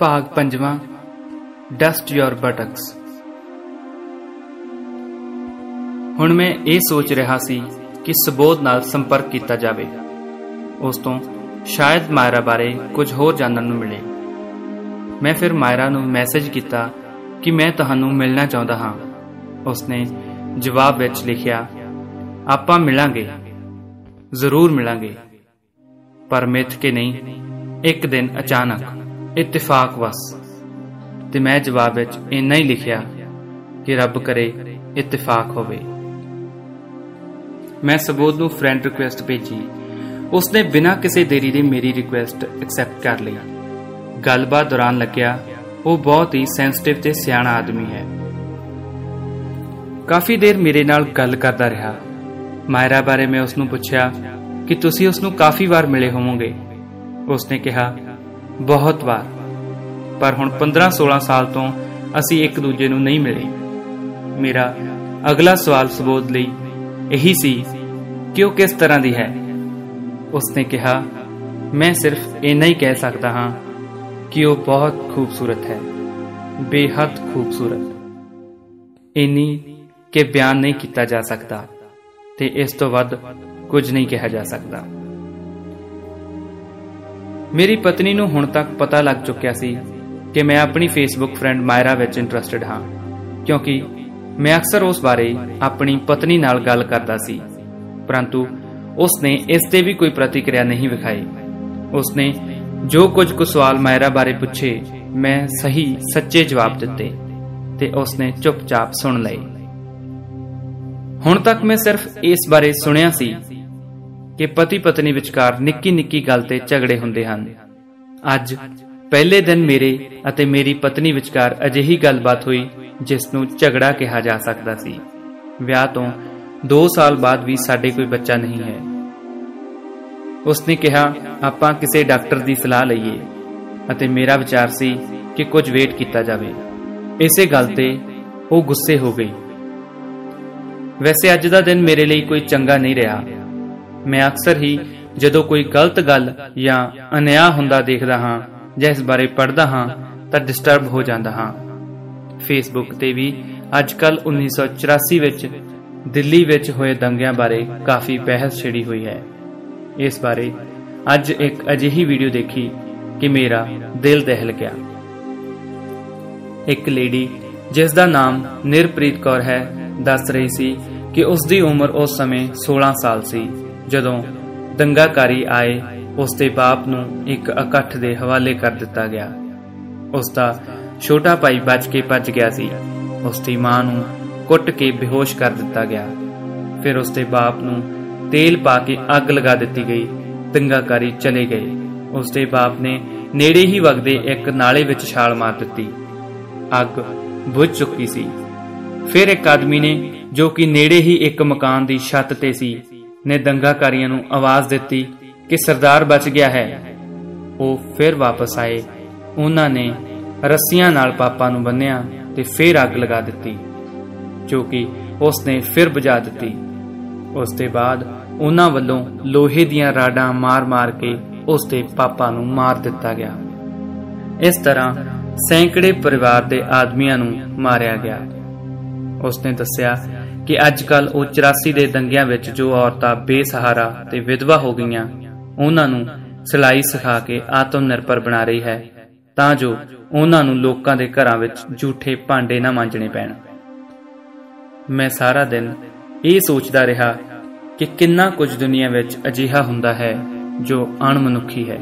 ਭਾਗ ਪੰਜਵਾਂ ਡਸਟ ਯੋਰ ਬਟਕਸ ਹੁਣ ਮੈਂ ਇਹ ਸੋਚ ਰਿਹਾ ਸੀ ਕਿ ਸਬੋਧ ਨਾਲ ਸੰਪਰਕ ਕੀਤਾ ਜਾਵੇ। ਉਸ ਤੋਂ ਸ਼ਾਇਦ ਮਾਇਰਾ ਬਾਰੇ ਕੁਝ ਹੋਰ ਜਾਣਨ ਨੂੰ ਮਿਲੇ। ਮੈਂ ਫਿਰ ਮਾਇਰਾ ਨੂੰ ਮੈਸੇਜ ਕੀਤਾ ਕਿ ਮੈਂ ਤੁਹਾਨੂੰ ਮਿਲਣਾ ਚਾਹੁੰਦਾ ਹਾਂ। ਉਸਨੇ ਜਵਾਬ ਵਿੱਚ ਲਿਖਿਆ, ਆਪਾਂ ਮਿਲਾਂਗੇ। ਜ਼ਰੂਰ ਮਿਲਾਂਗੇ। ਪਰ ਮਿੱਥ ਕੇ ਨਹੀਂ, ਇੱਕ ਦਿਨ ਅਚਾਨਕ। ਇਤਫਾਕ ਵਸ। ਤੇ ਮੈਂ ਜਵਾਬ ਵਿੱਚ ਇੰਨਾ ਹੀ ਲਿਖਿਆ ਕਿ ਰੱਬ ਕਰੇ ਇਤਫਾਕ ਹੋਵੇ। ਮੈਂ ਸਬੋਧ ਨੂੰ ਫਰੈਂਡ ਰਿਕੁਐਸਟ ਭੇਜੀ। ਉਸਨੇ ਬਿਨਾਂ ਕਿਸੇ ਦੇਰੀ ਦੇ ਮੇਰੀ ਰਿਕੁਐਸਟ ਐਕਸੈਪਟ ਕਰ ਲਈ ਗੱਲਬਾਤ ਦੌਰਾਨ ਲੱਗਿਆ, ਉਹ ਬਹੁਤ ਹੀ ਸੈਂਸਿਟਿਵ ਤੇ ਸਿਆਣਾ ਆਦਮੀ ਹੈ। ਕਾਫੀ ਦੇਰ ਮੇਰੇ ਨਾਲ ਗੱਲ ਕਰਦਾ ਰਿਹਾ। ਮਾਇਰਾ ਬਾਰੇ ਮੈਂ ਉਸ ਨੂੰ ਪੁੱਛਿਆ ਕਿ ਤੁਸੀਂ ਉਸ ਨੂੰ ਕਾਫੀ ਵਾਰ ਮਿਲੇ ਹੋਵੋਗੇ? ਉਸਨੇ ਕਿਹਾ ਬਹੁਤ ਵਾਰ। ਪਰ ਹੁਣ 15-16 ਸਾਲ ਤੋਂ ਅਸੀਂ ਇੱਕ ਦੂਜੇ ਨੂੰ ਨਹੀਂ ਮਿਲੇ। ਮੇਰਾ ਅਗਲਾ ਸਵਾਲ ਸਬੋਧ ਲਈ ਇਹੀ ਸੀ ਕਿ ਉਹ ਕਿਸ ਤਰ੍ਹਾਂ ਦੀ ਹੈ? ਉਸਨੇ ਕਿਹਾ, ਮੈਂ ਸਿਰਫ ਇੰਨਾ ਹੀ ਕਹਿ ਸਕਦਾ ਹਾਂ ਕਿ ਉਹ ਬਹੁਤ ਖੂਬਸੂਰਤ ਹੈ। ਬੇਹੱਦ ਖੂਬਸੂਰਤ। ਇੰਨੀ ਕਿ ਬਿਆਨ ਨਹੀਂ ਕੀਤਾ ਜਾ ਸਕਦਾ ਤੇ ਇਸ ਤੋਂ ਵੱਧ ਕੁਝ ਨਹੀਂ ਕਿਹਾ ਜਾ ਸਕਦਾ। ਮੇਰੀ ਪਤਨੀ ਨੂੰ ਹੁਣ ਤੱਕ ਪਤਾ ਲੱਗ ਚੁੱਕਿਆ ਸੀ ਕਿ ਮੈਂ ਆਪਣੀ ਫੇਸਬੁੱਕ ਫਰੈਂਡ ਮਾਇਰਾ ਵਿੱਚ ਇੰਟਰਸਟਿਡ ਹਾਂ, ਕਿਉਂਕਿ ਮੈਂ ਅਕਸਰ ਉਸ ਬਾਰੇ ਆਪਣੀ ਪਤਨੀ ਨਾਲ ਗੱਲ ਕਰਦਾ ਸੀ, ਪਰੰਤੂ ਉਸਨੇ ਇਸ ਤੇ ਵੀ ਕੋਈ ਪ੍ਰਤੀਕਿਰਿਆ ਨਹੀਂ ਵਿਖਾਈ। ਉਸਨੇ ਜੋ ਕੁਝ ਕੁ ਸਵਾਲ ਮਾਇਰਾ ਬਾਰੇ ਪੁੱਛੇ, ਮੈਂ ਸਹੀ ਸੱਚੇ ਜਵਾਬ ਦਿੱਤੇ ਤੇ ਉਸਨੇ ਚੁੱਪਚਾਪ ਸੁਣ ਲਏ। ਹੁਣ ਤੱਕ ਮੈਂ ਸਿਰਫ ਇਸ ਬਾਰੇ ਸੁਣਿਆ ਸੀ ਕਿ ਪਤੀ ਪਤਨੀ ਵਿਚਕਾਰ ਨਿੱਕੀ ਨਿੱਕੀ ਗੱਲ ਤੇ ਝਗੜੇ ਹੁੰਦੇ ਹਨ। ਅੱਜ, ਪਹਿਲੇ ਦਿਨ ਮੇਰੇ ਅਤੇ ਮੇਰੀ ਪਤਨੀ ਵਿਚਕਾਰ ਅਜਿਹੀ ਗੱਲਬਾਤ ਹੋਈ, ਜਿਸ ਨੂੰ ਝਗੜਾ ਕਿਹਾ ਜਾ ਸਕਦਾ ਸੀ। ਵਿਆਹ ਤੋਂ 2 ਸਾਲ ਬਾਅਦ ਵੀ ਸਾਡੇ ਕੋਈ ਬੱਚਾ ਨਹੀਂ ਹੈ। ਉਸਨੇ ਕਿਹਾ, ਆਪਾਂ ਕਿਸੇ ਡਾਕਟਰ ਦੀ ਸਲਾਹ ਲਈਏ। ਅਤੇ ਮੇਰਾ ਵਿਚਾਰ ਸੀ ਕਿ ਕੁਝ ਵੇਟ ਕੀਤਾ ਜਾਵੇ। ਇਸੇ ਗੱਲ ਤੇ ਉਹ ਗੁੱਸੇ ਹੋ ਗਈ। ਵੈਸੇ ਅੱਜ ਦਾ ਦਿਨ ਮੇਰੇ ਲਈ ਕੋਈ ਚੰਗਾ ਨਹੀਂ ਰਿਹਾ। ਮੈਂ ਅਕਸਰ ਹੀ ਜਦੋਂ ਕੋਈ ਗਲਤ ਗੱਲ ਜਾਂ ਅਨਿਆਂ ਹੁੰਦਾ ਦੇਖਦਾ ਹਾਂ ਜਾਂ ਇਸ ਬਾਰੇ ਪੜ੍ਹਦਾ ਹਾਂ ਤਾਂ ਡਿਸਟਰਬ ਹੋ ਜਾਂਦਾ ਹਾਂ। ਫੇਸਬੁੱਕ ਤੇ ਵੀ ਅੱਜਕੱਲ 1984 ਵਿੱਚ ਦਿੱਲੀ ਵਿੱਚ ਹੋਏ ਦੰਗਿਆਂ ਬਾਰੇ ਕਾਫੀ ਬਹਿਸ ਛਿੜੀ ਹੋਈ ਹੈ। ਇਸ ਬਾਰੇ ਅੱਜ ਇੱਕ ਅਜਿਹੀ ਵੀਡੀਓ ਦੇਖੀ ਕਿ ਮੇਰਾ ਦਿਲ ਦਹਿਲ ਗਿਆ। ਇੱਕ ਲੇਡੀ ਜਿਸ ਦਾ ਨਾਮ ਨਿਰਪ੍ਰੀਤ ਕੌਰ ਹੈ ਦੱਸ ਰਹੀ ਸੀ ਕਿ ਉਸ ਦੀ ਉਮਰ ਉਸ ਸਮੇਂ 16 ਸਾਲ ਸੀ। ਜਦੋਂ ਦੰਗਾਕਾਰੀ ਆਏ, ਉਸ ਦੇ ਬਾਪ ਨੂੰ ਇੱਕ ਇਕੱਠ ਦੇ ਹਵਾਲੇ ਕਰ ਦਿੱਤਾ ਗਿਆ। ਉਸ ਦਾ ਛੋਟਾ ਭਾਈ ਬਚ ਕੇ ਭੱਜ ਗਿਆ ਸੀ। ਉਸ ਦੀ ਮਾਂ ਨੂੰ ਕੁੱਟ ਕੇ ਬੇਹੋਸ਼ ਕਰ ਦਿੱਤਾ ਗਿਆ। ਫਿਰ ਉਸ ਦੇ ਬਾਪ ਨੂੰ ਤੇਲ ਪਾ ਕੇ ਅੱਗ ਲਗਾ ਦਿੱਤੀ ਗਈ। ਦੰਗਾਕਾਰੀ ਚਲੇ ਗਏ। ਉਸ ਦੇ ਬਾਪ ਨੇ ਨੇੜੇ ਹੀ ਵਗਦੇ ਇੱਕ ਨਾਲੇ ਵਿੱਚ ਛਾਲ ਮਾਰ ਦਿੱਤੀ। ਅੱਗ ਬੁਝ ਚੁੱਕੀ ਸੀ। ਫਿਰ ਇੱਕ ਆਦਮੀ ਨੇ ਜੋ ਕਿ ਨੇੜੇ ਹੀ ਇੱਕ ਮਕਾਨ ਦੀ ਛੱਤ ਤੇ ਸੀ ਨੇ ਦੰਗਾਕਾਰੀਆਂ ਨੂੰ ਆਵਾਜ਼ ਦਿੱਤੀ ਕਿ ਸਰਦਾਰ ਬਚ ਗਿਆ ਹੈ। ਉਹ ਫਿਰ ਵਾਪਸ ਆਏ। ਉਹਨਾਂ ਨੇ ਰੱਸੀਆਂ ਨਾਲ ਪਾਪਾ ਨੂੰ ਬੰਨਿਆ ਤੇ ਫਿਰ ਅੱਗ ਲਗਾ ਦਿੱਤੀ, ਜੋ ਕਿ ਉਸ ਨੇ ਫਿਰ ਬੁਝਾ ਦਿੱਤੀ। ਉਸ ਦੇ ਬਾਅਦ ਉਹਨਾਂ ਵੱਲੋਂ ਲੋਹੇ ਦੀਆਂ ਰਾਡਾਂ ਮਾਰ-ਮਾਰ ਕੇ ਉਸ ਦੇ ਪਾਪਾ ਨੂੰ ਮਾਰ ਦਿੱਤਾ ਗਿਆ। ਇਸ ਤਰ੍ਹਾਂ ਸੈਂਕੜੇ ਪਰਿਵਾਰ ਦੇ ਆਦਮੀਆਂ ਨੂੰ ਮਾਰਿਆ ਗਿਆ। ਉਸਨੇ ਦੱਸਿਆ ਕਿ ਅੱਜ ਕੱਲ ਉਹ 84 ਦੇ ਦੰਗਿਆਂ ਵਿੱਚ ਜੋ ਔਰਤਾਂ ਬੇਸਹਾਰਾ ਤੇ ਵਿਧਵਾ ਹੋ ਗਈਆਂ, ਉਹਨਾਂ ਨੂੰ ਸਿਲਾਈ ਸਿਖਾ ਕੇ ਆਤਮ ਨਿਰਭਰ ਬਣਾ ਰਹੀ ਹੈ, ਤਾਂ ਜੋ ਉਹਨਾਂ ਨੂੰ ਲੋਕਾਂ ਦੇ ਘਰਾਂ ਵਿੱਚ ਝੂਠੇ ਭਾਂਡੇ ਨਾ ਮਾਂਜਣੇ ਪੈਣ। ਮੈਂ ਸਾਰਾ ਦਿਨ ਇਹ ਸੋਚਦਾ ਰਿਹਾ ਕਿ ਕਿੰਨਾ ਕੁਝ ਦੁਨੀਆ ਵਿੱਚ ਅਜਿਹਾ ਹੁੰਦਾ ਹੈ ਜੋ ਅਣਮਨੁੱਖੀ ਹੈ।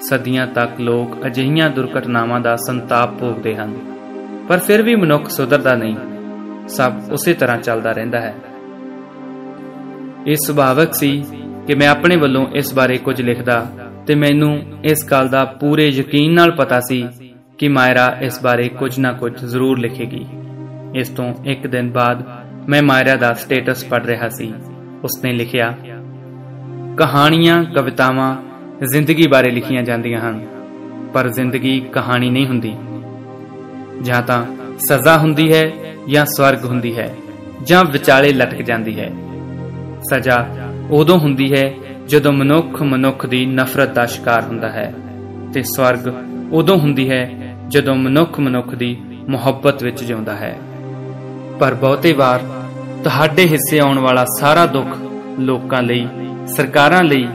ਸਦੀਆਂ ਤੱਕ ਲੋਕ ਅਜਿਹੀਆਂ ਦੁਰਘਟਨਾਵਾਂ ਦਾ ਸੰਤਾਪ ਭੋਗਦੇ ਹਨ, ਪਰ ਫਿਰ ਵੀ ਮਨੁੱਖ ਸੁਧਰਦਾ ਨਹੀਂ। ਸਭ ਉਸੇ ਤਰ੍ਹਾਂ ਚੱਲਦਾ ਰਹਿੰਦਾ ਹੈ। ਇਹ ਸੁਭਾਵਕ ਸੀ ਕਿ ਮੈਂ ਆਪਣੇ ਵੱਲੋਂ ਇਸ ਬਾਰੇ ਕੁਝ ਲਿਖਦਾ ਤੇ ਮੈਨੂੰ ਇਸ ਗੱਲ ਦਾ ਪੂਰੇ ਯਕੀਨ ਨਾਲ ਪਤਾ ਸੀ ਕਿ ਮਾਇਰਾ ਇਸ ਬਾਰੇ ਕੁਝ ਨਾ ਕੁਝ ਜ਼ਰੂਰ ਲਿਖੇਗੀ। ਇਸ ਤੋਂ ਇੱਕ ਦਿਨ ਬਾਅਦ ਮੈਂ ਮਾਇਰਾ ਦਾ ਸਟੇਟਸ ਪੜ੍ਹ ਰਿਹਾ ਸੀ। ਉਸਨੇ ਲਿਖਿਆ, ਕਹਾਣੀਆਂ, ਕਵਿਤਾਵਾਂ ਜ਼ਿੰਦਗੀ ਬਾਰੇ ਲਿਖੀਆਂ ਜਾਂਦੀਆਂ ਹਨ, ਪਰ ਜ਼ਿੰਦਗੀ ਕਹਾਣੀ ਨਹੀਂ ਹੁੰਦੀ। ਜਾਂ ਤਾਂ ਸਜ਼ਾ ਹੁੰਦੀ ਹੈ ਜਾਂ ਸਵਰਗ ਹੁੰਦੀ ਹੈ ਜਾਂ ਵਿਚਾਲੇ ਲਟਕ ਜਾਂਦੀ ਹੈ। ਸਜ਼ਾ ਉਦੋਂ ਹੁੰਦੀ ਹੈ ਜਦੋਂ ਮਨੁੱਖ ਮਨੁੱਖ ਦੀ ਨਫ਼ਰਤ ਦਾ ਸ਼ਿਕਾਰ ਹੁੰਦਾ ਹੈ ਤੇ ਸਵਰਗ ਉਦੋਂ ਹੁੰਦੀ ਹੈ ਜਦੋਂ ਮਨੁੱਖ ਮਨੁੱਖ ਦੀ ਮੁਹੱਬਤ ਵਿੱਚ ਜਿਉਂਦਾ ਹੈ। ਪਰ ਬਹੁਤੇ ਵਾਰ ਤੁਹਾਡੇ ਹਿੱਸੇ ਆਉਣ ਵਾਲਾ ਸਾਰਾ ਦੁੱਖ ਲੋਕਾਂ ਲਈ, ਸਰਕਾਰਾਂ ਲਈ,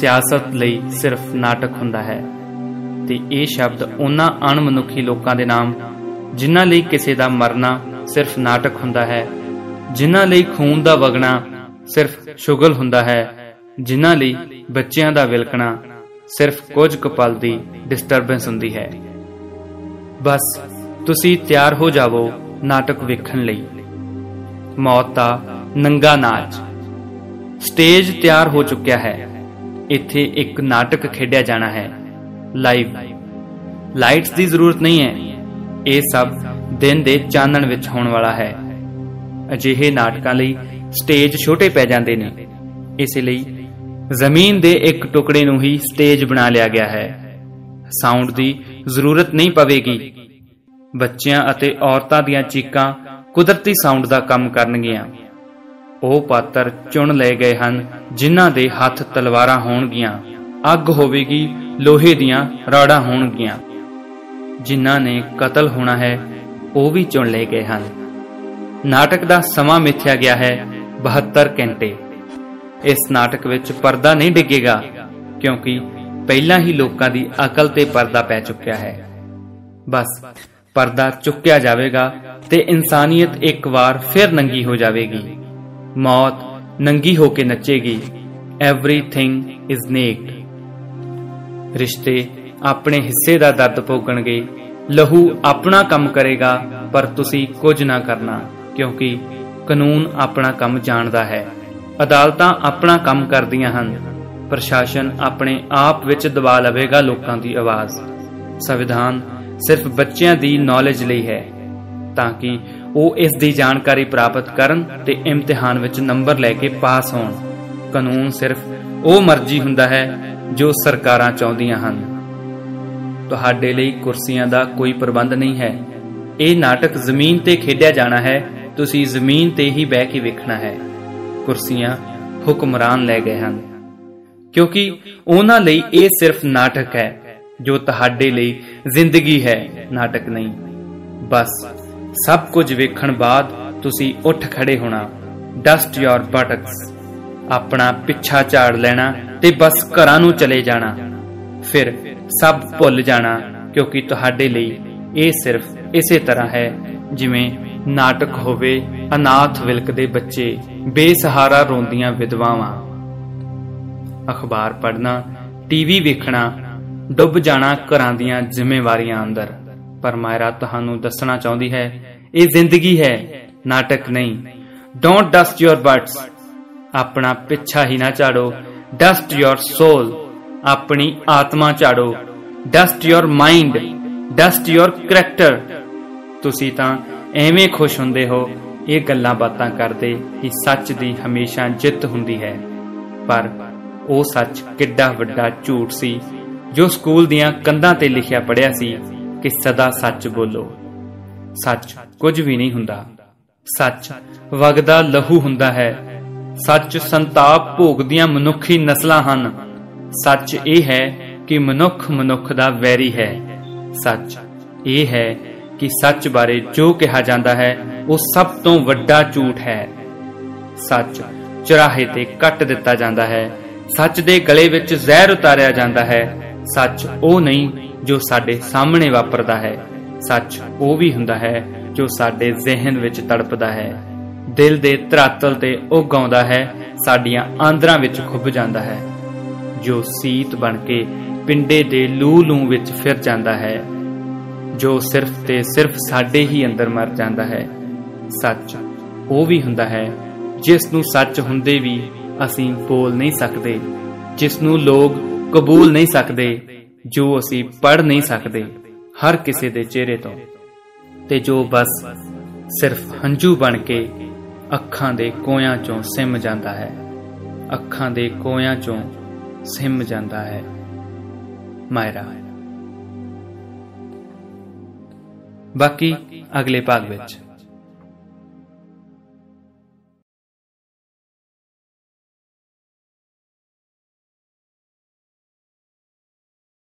ਸਿਆਸਤ ਲਈ ਸਿਰਫ ਨਾਟਕ ਹੁੰਦਾ ਹੈ। ਤੇ ਇਹ ਸ਼ਬਦ ਉਹਨਾਂ ਅਣਮਨੁੱਖੀ ਲੋਕਾਂ ਦੇ ਨਾਮ ਜਿਨ੍ਹਾਂ ਲਈ ਕਿਸੇ ਦਾ ਮਰਨਾ ਸਿਰਫ ਨਾਟਕ ਹੁੰਦਾ ਹੈ, ਜਿਨ੍ਹਾਂ ਲਈ ਖੂਨ ਦਾ ਵਗਣਾ ਸਿਰਫ ਸ਼ੁਗਲ ਹੁੰਦਾ ਹੈ, ਜਿਨ੍ਹਾਂ ਲਈ ਬੱਚਿਆਂ ਦਾ ਵਿਲਕਣਾ ਸਿਰਫ ਕੁਝ ਕਪਲ ਦੀ ਡਿਸਟਰਬੈਂਸ ਹੁੰਦੀ ਹੈ। ਬਸ, ਤੁਸੀਂ ਤਿਆਰ ਹੋ ਜਾਵੋ ਨਾਟਕ ਵੇਖਣ ਲਈ। ਮੌਤ ਦਾ ਨੰਗਾ ਨਾਚ। ਸਟੇਜ ਤਿਆਰ ਹੋ ਚੁੱਕਿਆ ਹੈ। ਇੱਥੇ ਇੱਕ ਨਾਟਕ ਖੇਡਿਆ ਜਾਣਾ ਹੈ। ਲਾਈਵ। ਲਾਈਟਸ ਦੀ ਜ਼ਰੂਰਤ ਨਹੀਂ ਹੈ। ਇਹ ਸਭ ਦਿਨ ਦੇ ਚਾਨਣ ਵਿੱਚ ਹੋਣ ਵਾਲਾ ਹੈ। ਅਜਿਹੇ ਨਾਟਕਾਂ ਲਈ ਸਟੇਜ ਛੋਟੇ ਪੈ ਜਾਂਦੇ ਨੇ। ਇਸ ਲਈ ਜ਼ਮੀਨ ਦੇ ਇੱਕ ਟੁਕੜੇ ਨੂੰ ਹੀ ਸਟੇਜ ਬਣਾ ਲਿਆ ਗਿਆ ਹੈ। ਸਾਊਂਡ ਦੀ ਜ਼ਰੂਰਤ ਨਹੀਂ ਪਵੇਗੀ। ਬੱਚਿਆਂ ਅਤੇ ਔਰਤਾਂ ਦੀਆਂ ਚੀਕਾਂ ਕੁਦਰਤੀ ਸਾਊਂਡ ਦਾ ਕੰਮ ਕਰਨਗੀਆਂ। ਉਹ ਪਾਤਰ ਚੁਣ ਲਏ ਗਏ ਹਨ, ਜਿਨ੍ਹਾਂ ਦੇ ਹੱਥ ਤਲਵਾਰਾਂ ਹੋਣਗੀਆਂ। ਅੱਗ ਹੋਵੇਗੀ, ਲੋਹੇ ਦੀਆਂ ਰਾੜਾਂ ਹੋਣਗੀਆਂ। ਜਿਨ੍ਹਾਂ ਨੇ ਕਤਲ ਹੋਣਾ ਹੈ, ਉਹ ਵੀ ਚੁਣ ਲਏ ਗਏ ਹਨ। ਨਾਟਕ ਦਾ ਸਮਾਂ ਮਿਥਿਆ ਗਿਆ ਹੈ 72 ਘੰਟੇ। ਇਸ ਨਾਟਕ ਵਿੱਚ ਪਰਦਾ ਨਹੀਂ ਡਿੱਗੇਗਾ, ਕਿਉਂਕਿ ਪਹਿਲਾਂ ਹੀ ਲੋਕਾਂ ਦੀ ਅਕਲ ਤੇ ਪਰਦਾ ਪੈ ਚੁੱਕਿਆ ਹੈ। ਬਸ, ਪਰਦਾ ਚੁੱਕਿਆ ਜਾਵੇਗਾ ਤੇ ਇਨਸਾਨੀਅਤ ਇੱਕ ਵਾਰ ਫਿਰ ਨੰਗੀ ਹੋ ਜਾਵੇਗੀ। ਮੌਤ ਨੰਗੀ ਹੋ ਕੇ ਨੱਚੇਗੀ। ਐਵਰੀਥਿੰਗ ਇਜ਼ ਨੇਕਡ ਰਿਸ਼ਤੇ ਆਪਣੇ ਹਿੱਸੇ ਦਾ ਦਰਦ ਭੋਗਣਗੇ। ਲਹੂ ਆਪਣਾ ਕੰਮ ਕਰੇਗਾ, ਪਰ ਤੁਸੀਂ ਕੁਝ ਨਾ ਕਰਨਾ, ਕਿਉਂਕਿ ਕਾਨੂੰਨ ਆਪਣਾ ਕੰਮ ਜਾਣਦਾ ਹੈ। ਅਦਾਲਤਾਂ ਆਪਣਾ ਕੰਮ ਕਰਦੀਆਂ ਹਨ, ਪ੍ਰਸ਼ਾਸਨ ਆਪਣੇ ਆਪ ਵਿੱਚ ਦਬਾ ਲਵੇਗਾ ਲੋਕਾਂ ਦੀ ਆਵਾਜ਼। ਸੰਵਿਧਾਨ ਸਿਰਫ ਬੱਚਿਆਂ ਦੀ ਨੌਲੇਜ ਲਈ ਹੈ, ਤਾਂ ਕਿ ਉਹ ਇਸ ਦੀ ਜਾਣਕਾਰੀ ਪ੍ਰਾਪਤ ਕਰਨ ਤੇ ਇਮਤਿਹਾਨ ਵਿੱਚ ਨੰਬਰ ਲੈ ਕੇ ਪਾਸ ਹੋਣ। ਕਾਨੂੰਨ ਸਿਰਫ ਉਹ ਮਰਜ਼ੀ ਹੁੰਦਾ ਹੈ ਜੋ ਸਰਕਾਰਾਂ ਚਾਹੁੰਦੀਆਂ ਹਨ। ਤੁਹਾਡੇ ਲਈ ਕੁਰਸੀਆਂ ਦਾ ਕੋਈ ਪ੍ਰਬੰਧ ਨਹੀਂ ਹੈ। ਇਹ ਨਾਟਕ ਜ਼ਮੀਨ ਤੇ ਖੇਡਿਆ ਜਾਣਾ ਹੈ। ਤੁਸੀਂ ਜ਼ਮੀਨ ਤੇ ਹੀ ਬਹਿ ਕੇ ਵੇਖਣਾ ਹੈ। ਕੁਰਸੀਆਂ ਹੁਕਮਰਾਨ ਲੈ ਗਏ ਹਨ। ਕਿਉਂਕਿ ਉਹਨਾਂ ਲਈ ਇਹ ਸਿਰਫ ਨਾਟਕ ਹੈ, ਜੋ ਤੁਹਾਡੇ ਲਈ ਜ਼ਿੰਦਗੀ ਹੈ, ਨਾਟਕ ਨਹੀਂ। ਬਸ, ਸਭ ਕੁਝ ਵੇਖਣ ਬਾਅਦ ਤੁਸੀਂ ਉੱਠ ਖੜੇ ਹੋਣਾ। ਡਸਟ ਯੋਰ ਬਟਕਸ ਆਪਣਾ ਪਿੱਛਾ ਝਾੜ ਲੈਣਾ ਤੇ ਬਸ ਘਰਾਂ ਨੂੰ ਚਲੇ ਜਾਣਾ। ਫਿਰ ਸਭ ਭੁੱਲ ਜਾਣਾ, ਕਿਉਂਕਿ ਤੁਹਾਡੇ ਲਈ ਇਹ ਸਿਰਫ ਇਸੇ ਤਰ੍ਹਾਂ ਹੈ, ਜਿਵੇਂ ਨਾਟਕ ਹੋਵੇ, ਅਨਾਥ ਵਿਲਕਦੇ ਬੱਚੇ, ਬੇਸਹਾਰਾ ਰੋਂਦੀਆਂ ਵਿਧਵਾਵਾਂ। ਅਖਬਾਰ ਪੜ੍ਹਨਾ ਟੀਵੀ ਵੇਖਣਾ, ਡੁੱਬ ਜਾਣਾ ਘਰਾਂ ਦੀਆਂ ਜ਼ਿੰਮੇਵਾਰੀਆਂ ਅੰਦਰ। ਪਰ ਮਾਇਰਾ ਤੁਹਾਨੂੰ ਦੱਸਣਾ ਚਾਹੁੰਦੀ ਹੈ, ਇਹ ਜ਼ਿੰਦਗੀ ਹੈ, ਨਾਟਕ ਨਹੀਂ। ਡੋਂਟ ਡਸਟ ਯੋਰ ਬਟਸ ਆਪਣਾ ਪਿੱਛਾ ਹੀ ਨਾ ਝਾੜੋ ਡਸਟ ਯੋਰ ਸੋਲ ਆਪਣੀ ਆਤਮਾ ਝਾੜੋ dust your mind dust your character ਤੁਸੀਂ ਤਾਂ ਐਵੇਂ ਖੁਸ਼ ਹੁੰਦੇ ਹੋ, ਇਹ ਗੱਲਾਂ ਬਾਤਾਂ ਕਰਦੇ ਕਿ ਸੱਚ ਦੀ ਹਮੇਸ਼ਾ ਜਿੱਤ ਹੁੰਦੀ ਹੈ। ਪਰ ਉਹ ਸੱਚ ਕਿੱਡਾ ਵੱਡਾ ਝੂਠ ਸੀ, ਜੋ ਸਕੂਲ ਦੀਆਂ ਕੰਧਾਂ ਤੇ ਲਿਖਿਆ ਪੜਿਆ ਸੀ ਕਿ ਸਦਾ ਸੱਚ ਬੋਲੋ। ਸੱਚ ਕੁਝ ਵੀ ਨਹੀਂ ਹੁੰਦਾ। ਸੱਚ ਵਗਦਾ ਲਹੂ ਹੁੰਦਾ ਹੈ। ਸੱਚ ਸੰਤਾਪ ਭੋਗਦੀਆਂ ਮਨੁੱਖੀ ਨਸਲਾਂ ਹਨ। ਸੱਚ ਇਹ ਹੈ ਕਿ ਮਨੁੱਖ ਮਨੁੱਖ ਦਾ ਵੈਰੀ ਹੈ। ਸੱਚ ਇਹ ਹੈ ਕਿ ਸੱਚ ਬਾਰੇ ਜੋ ਕਿਹਾ ਜਾਂਦਾ ਹੈ, ਉਹ ਸਭ ਤੋਂ ਵੱਡਾ ਝੂਠ ਹੈ। ਸੱਚ ਚਰਾਹੇ ਤੇ ਕੱਟ ਦਿੱਤਾ ਜਾਂਦਾ ਹੈ। ਸੱਚ ਦੇ ਗਲੇ ਵਿੱਚ ਜ਼ਹਿਰ ਉਤਾਰਿਆ ਜਾਂਦਾ ਹੈ। ਸੱਚ ਉਹ ਨਹੀਂ ਜੋ ਸਾਡੇ ਸਾਹਮਣੇ ਵਾਪਰਦਾ ਹੈ। ਸੱਚ ਉਹ ਵੀ ਹੁੰਦਾ ਹੈ ਜੋ ਸਾਡੇ ਜ਼ਿਹਨ ਵਿੱਚ ਤੜਪਦਾ ਹੈ। ਦਿਲ ਦੇ ਧਰਾਤਲ ਤੇ ਉਗਾਉਂਦਾ ਹੈ, ਸਾਡੀਆਂ ਆਂਦਰਾਂ ਵਿੱਚ ਖੁੱਭ ਜਾਂਦਾ ਹੈ। ਜੋ ਸੀਤ ਬਣ ਕੇ ਪਿੰਡੇ ਦੇ ਲੂ ਲੂ ਵਿੱਚ ਫਿਰ ਜਾਂਦਾ ਹੈ, ਜੋ ਸਿਰਫ ਤੇ ਸਿਰਫ ਸਾਡੇ ਹੀ ਅੰਦਰ ਮਰ ਜਾਂਦਾ ਹੈ। ਸੱਚ, ਉਹ ਵੀ ਹੁੰਦਾ ਹੈ, ਜਿਸ ਨੂੰ ਸੱਚ ਹੁੰਦੇ ਵੀ ਅਸੀਂ ਬੋਲ ਨਹੀਂ ਸਕਦੇ, ਜਿਸ ਨੂੰ ਲੋਕ ਕਬੂਲ ਨਹੀਂ ਸਕਦੇ, ਜੋ ਅਸੀਂ ਪੜ ਨਹੀਂ ਸਕਦੇ, ਹਰ ਕਿਸੇ ਦੇ ਚਿਹਰੇ ਤੋਂ। ਤੇ ਜੋ ਬਸ ਸਿਰਫ ਹੰਝੂ ਬਣ ਕੇ ਅੱਖਾਂ ਦੇ ਕੋਇਆਂ ਚੋਂ ਸਿਮ ਜਾਂਦਾ ਹੈ, ਅੱਖਾਂ ਦੇ ਕੋਇਆਂ ਚੋਂ ਸਿਮ ਜਾਂਦਾ ਹੈ। ਮਾਇਰਾ ਬਾਕੀ ਅਗਲੇ ਭਾਗ ਵਿੱਚ।